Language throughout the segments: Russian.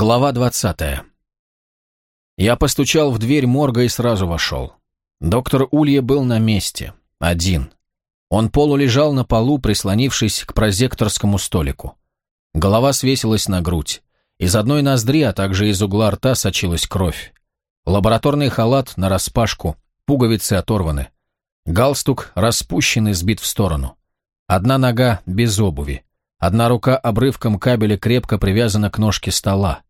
Глава двадцатая. Я постучал в дверь морга и сразу вошел. Доктор Улья был на месте, один. Он полулежал на полу, прислонившись к прозекторскому столику. Голова свесилась на грудь. Из одной ноздри, а также из угла рта сочилась кровь. Лабораторный халат нараспашку, пуговицы оторваны. Галстук распущен и сбит в сторону. Одна нога без обуви. Одна рука обрывком кабеля крепко привязана к ножке стола.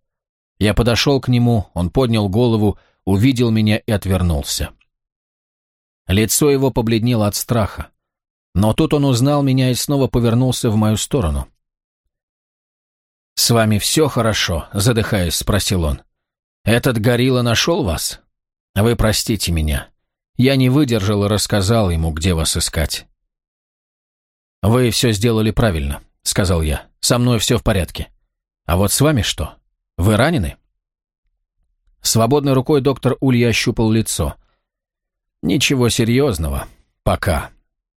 Я подошел к нему, он поднял голову, увидел меня и отвернулся. Лицо его побледнело от страха. Но тут он узнал меня и снова повернулся в мою сторону. «С вами все хорошо?» — задыхаясь, спросил он. «Этот горилла нашел вас? Вы простите меня. Я не выдержал и рассказал ему, где вас искать». «Вы все сделали правильно», — сказал я. «Со мной все в порядке. А вот с вами что? Вы ранены?» Свободной рукой доктор Улья ощупал лицо. «Ничего серьезного. Пока.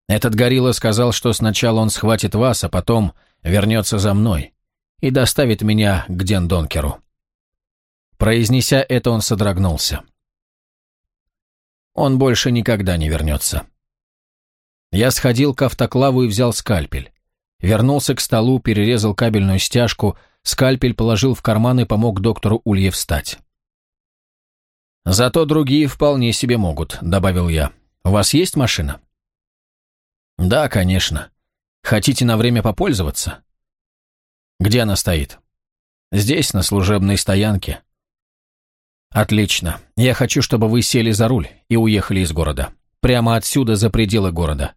Этот горилла сказал, что сначала он схватит вас, а потом вернется за мной и доставит меня к Дендонкеру». Произнеся это, он содрогнулся. «Он больше никогда не вернется». Я сходил к автоклаву и взял скальпель. Вернулся к столу, перерезал кабельную стяжку, скальпель положил в карман и помог доктору Улье встать. «Зато другие вполне себе могут», — добавил я. «У вас есть машина?» «Да, конечно. Хотите на время попользоваться?» «Где она стоит?» «Здесь, на служебной стоянке». «Отлично. Я хочу, чтобы вы сели за руль и уехали из города. Прямо отсюда, за пределы города.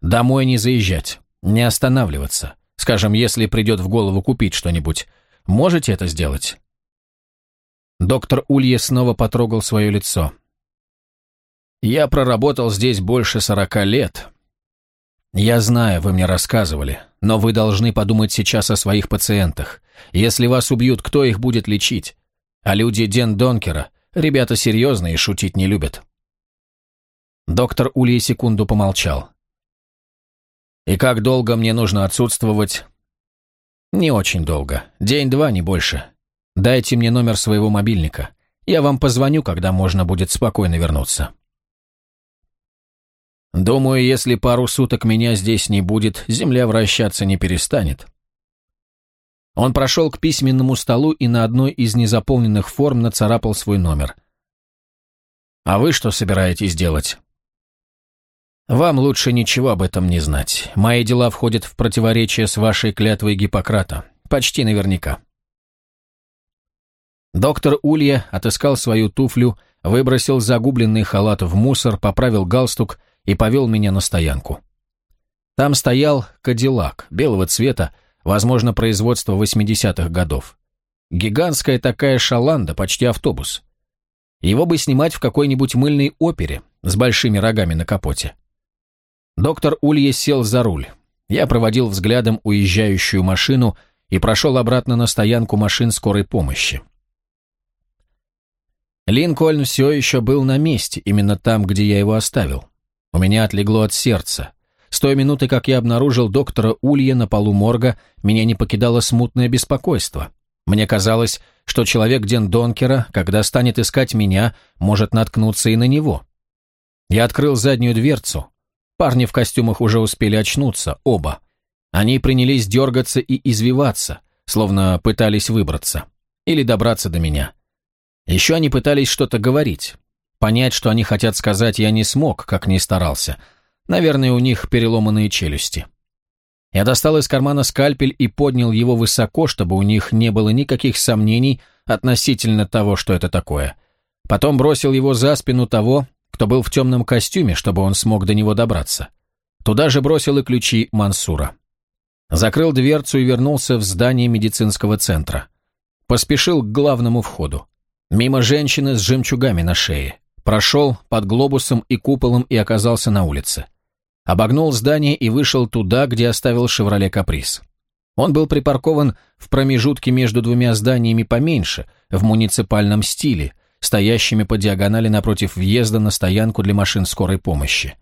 Домой не заезжать. Не останавливаться. Скажем, если придет в голову купить что-нибудь. Можете это сделать?» Доктор Улье снова потрогал свое лицо. «Я проработал здесь больше сорока лет. Я знаю, вы мне рассказывали, но вы должны подумать сейчас о своих пациентах. Если вас убьют, кто их будет лечить? А люди Ден Донкера, ребята серьезные шутить не любят». Доктор Улье секунду помолчал. И как долго мне нужно отсутствовать? Не очень долго. День-два, не больше. Дайте мне номер своего мобильника. Я вам позвоню, когда можно будет спокойно вернуться. Думаю, если пару суток меня здесь не будет, земля вращаться не перестанет. Он прошел к письменному столу и на одной из незаполненных форм нацарапал свой номер. «А вы что собираетесь делать?» Вам лучше ничего об этом не знать. Мои дела входят в противоречие с вашей клятвой Гиппократа. Почти наверняка. Доктор Улья отыскал свою туфлю, выбросил загубленный халат в мусор, поправил галстук и повел меня на стоянку. Там стоял кадиллак, белого цвета, возможно, производства 80-х годов. Гигантская такая шаланда, почти автобус. Его бы снимать в какой-нибудь мыльной опере с большими рогами на капоте. Доктор Улье сел за руль. Я проводил взглядом уезжающую машину и прошел обратно на стоянку машин скорой помощи. Линкольн все еще был на месте, именно там, где я его оставил. У меня отлегло от сердца. С той минуты, как я обнаружил доктора Улья на полу морга, меня не покидало смутное беспокойство. Мне казалось, что человек Ден Донкера, когда станет искать меня, может наткнуться и на него. Я открыл заднюю дверцу, Парни в костюмах уже успели очнуться, оба. Они принялись дергаться и извиваться, словно пытались выбраться. Или добраться до меня. Еще они пытались что-то говорить. Понять, что они хотят сказать, я не смог, как ни старался. Наверное, у них переломанные челюсти. Я достал из кармана скальпель и поднял его высоко, чтобы у них не было никаких сомнений относительно того, что это такое. Потом бросил его за спину того, кто был в темном костюме, чтобы он смог до него добраться. Туда же бросил и ключи Мансура. Закрыл дверцу и вернулся в здание медицинского центра. Поспешил к главному входу. Мимо женщины с жемчугами на шее. Прошел под глобусом и куполом и оказался на улице. Обогнул здание и вышел туда, где оставил «Шевроле Каприз». Он был припаркован в промежутке между двумя зданиями поменьше, в муниципальном стиле, стоящими по диагонали напротив въезда на стоянку для машин скорой помощи.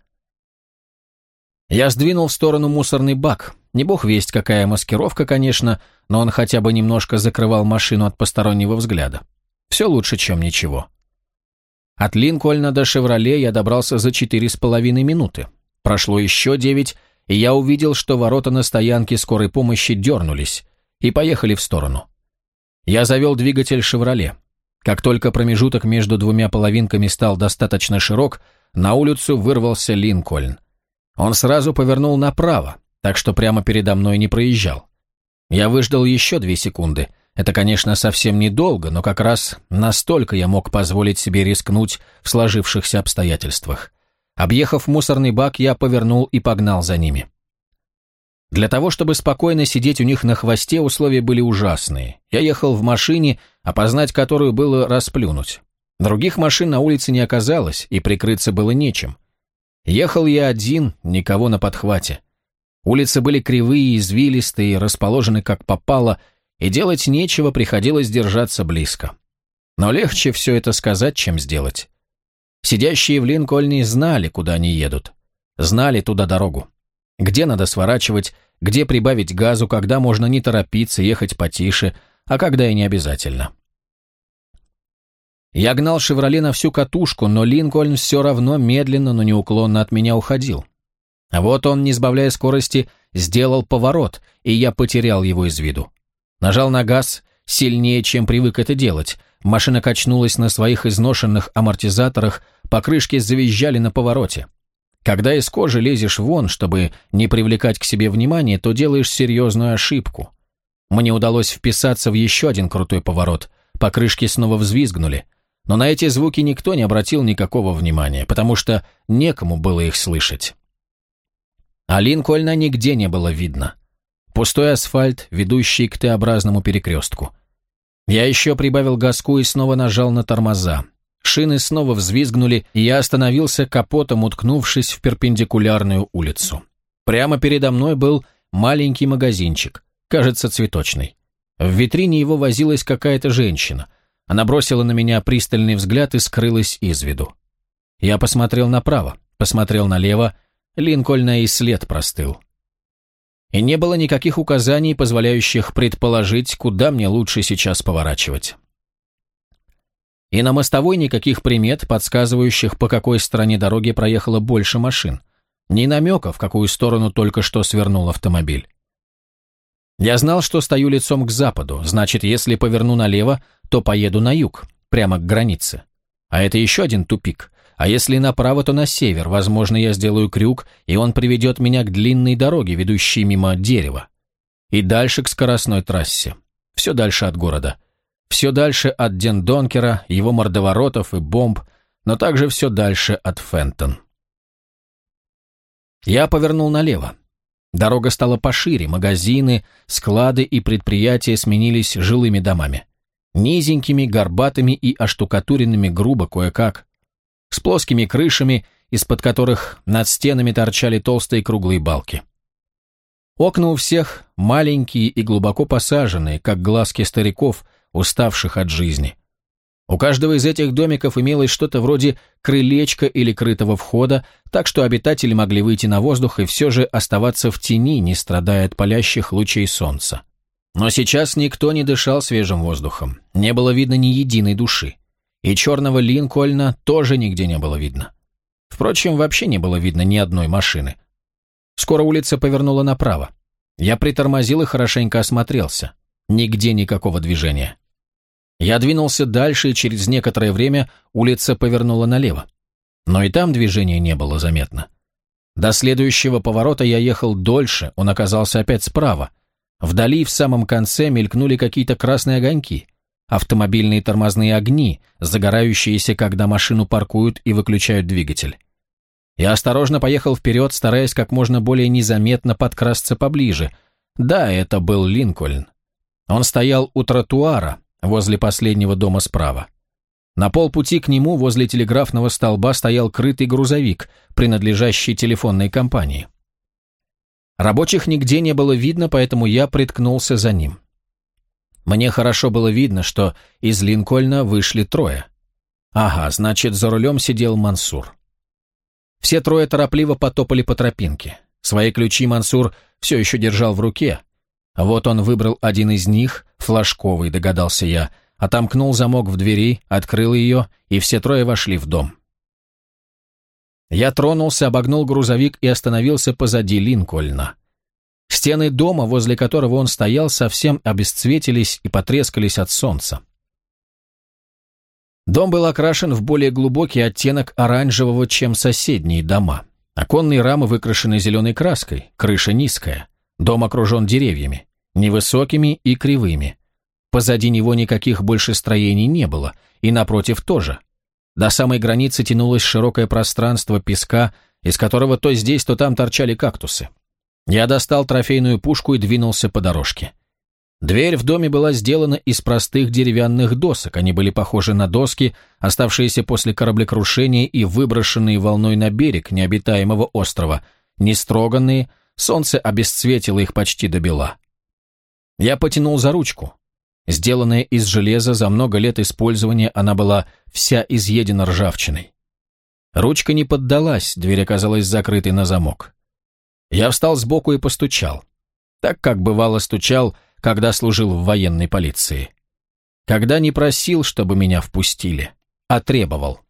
Я сдвинул в сторону мусорный бак, Не бог весть, какая маскировка, конечно, но он хотя бы немножко закрывал машину от постороннего взгляда. Все лучше, чем ничего. От Линкольна до «Шевроле» я добрался за четыре с половиной минуты. Прошло еще девять, и я увидел, что ворота на стоянке скорой помощи дернулись и поехали в сторону. Я завел двигатель «Шевроле». Как только промежуток между двумя половинками стал достаточно широк, на улицу вырвался Линкольн. Он сразу повернул направо, так что прямо передо мной не проезжал. Я выждал еще две секунды. Это, конечно, совсем недолго, но как раз настолько я мог позволить себе рискнуть в сложившихся обстоятельствах. Объехав мусорный бак, я повернул и погнал за ними. Для того, чтобы спокойно сидеть у них на хвосте, условия были ужасные. Я ехал в машине, опознать которую было расплюнуть. Других машин на улице не оказалось, и прикрыться было нечем. Ехал я один, никого на подхвате. Улицы были кривые, извилистые, расположены как попало, и делать нечего, приходилось держаться близко. Но легче все это сказать, чем сделать. Сидящие в Линкольне знали, куда они едут. Знали туда дорогу. Где надо сворачивать, где прибавить газу, когда можно не торопиться, ехать потише, а когда и не обязательно. Я гнал «Шевроле» на всю катушку, но Линкольн все равно медленно, но неуклонно от меня уходил. А вот он, не сбавляя скорости, сделал поворот, и я потерял его из виду. Нажал на газ сильнее, чем привык это делать. Машина качнулась на своих изношенных амортизаторах, покрышки завизжали на повороте. Когда из кожи лезешь вон, чтобы не привлекать к себе внимания, то делаешь серьезную ошибку. Мне удалось вписаться в еще один крутой поворот. Покрышки снова взвизгнули. Но на эти звуки никто не обратил никакого внимания, потому что некому было их слышать. А Линкольна нигде не было видно. Пустой асфальт, ведущий к Т-образному перекрестку. Я еще прибавил газку и снова нажал на тормоза. Шины снова взвизгнули, и я остановился капотом, уткнувшись в перпендикулярную улицу. Прямо передо мной был маленький магазинчик, кажется, цветочный. В витрине его возилась какая-то женщина. Она бросила на меня пристальный взгляд и скрылась из виду. Я посмотрел направо, посмотрел налево, Линкольна и след простыл. И не было никаких указаний, позволяющих предположить, куда мне лучше сейчас поворачивать. И на мостовой никаких примет, подсказывающих, по какой стороне дороги проехало больше машин. Ни намека, в какую сторону только что свернул автомобиль. Я знал, что стою лицом к западу, значит, если поверну налево, то поеду на юг, прямо к границе. А это еще один тупик. А если направо, то на север. Возможно, я сделаю крюк, и он приведет меня к длинной дороге, ведущей мимо дерева. И дальше к скоростной трассе. Все дальше от города. Все дальше от Дендонкера, его мордоворотов и бомб, но также все дальше от Фентон. Я повернул налево. Дорога стала пошире, магазины, склады и предприятия сменились жилыми домами. Низенькими, горбатыми и оштукатуренными грубо кое-как с плоскими крышами, из-под которых над стенами торчали толстые круглые балки. Окна у всех маленькие и глубоко посаженные, как глазки стариков, уставших от жизни. У каждого из этих домиков имелось что-то вроде крылечка или крытого входа, так что обитатели могли выйти на воздух и все же оставаться в тени, не страдая от палящих лучей солнца. Но сейчас никто не дышал свежим воздухом, не было видно ни единой души и черного Линкольна тоже нигде не было видно. Впрочем, вообще не было видно ни одной машины. Скоро улица повернула направо. Я притормозил и хорошенько осмотрелся. Нигде никакого движения. Я двинулся дальше, и через некоторое время улица повернула налево. Но и там движения не было заметно. До следующего поворота я ехал дольше, он оказался опять справа. Вдали в самом конце мелькнули какие-то красные огоньки автомобильные тормозные огни, загорающиеся, когда машину паркуют и выключают двигатель. Я осторожно поехал вперед, стараясь как можно более незаметно подкрасться поближе. Да, это был Линкольн. Он стоял у тротуара, возле последнего дома справа. На полпути к нему, возле телеграфного столба, стоял крытый грузовик, принадлежащий телефонной компании. Рабочих нигде не было видно, поэтому я приткнулся за ним. Мне хорошо было видно, что из Линкольна вышли трое. Ага, значит, за рулем сидел Мансур. Все трое торопливо потопали по тропинке. Свои ключи Мансур все еще держал в руке. Вот он выбрал один из них, флажковый, догадался я, отомкнул замок в двери, открыл ее, и все трое вошли в дом. Я тронулся, обогнул грузовик и остановился позади Линкольна. Стены дома, возле которого он стоял, совсем обесцветились и потрескались от солнца. Дом был окрашен в более глубокий оттенок оранжевого, чем соседние дома. Оконные рамы выкрашены зеленой краской, крыша низкая. Дом окружен деревьями, невысокими и кривыми. Позади него никаких больше строений не было, и напротив тоже. До самой границы тянулось широкое пространство песка, из которого то здесь, то там торчали кактусы. Я достал трофейную пушку и двинулся по дорожке. Дверь в доме была сделана из простых деревянных досок. Они были похожи на доски, оставшиеся после кораблекрушения и выброшенные волной на берег необитаемого острова. Нестроганные, солнце обесцветило их почти до бела. Я потянул за ручку. Сделанная из железа, за много лет использования она была вся изъедена ржавчиной. Ручка не поддалась, дверь оказалась закрытой на замок. Я встал сбоку и постучал. Так, как бывало, стучал, когда служил в военной полиции. Когда не просил, чтобы меня впустили, а требовал.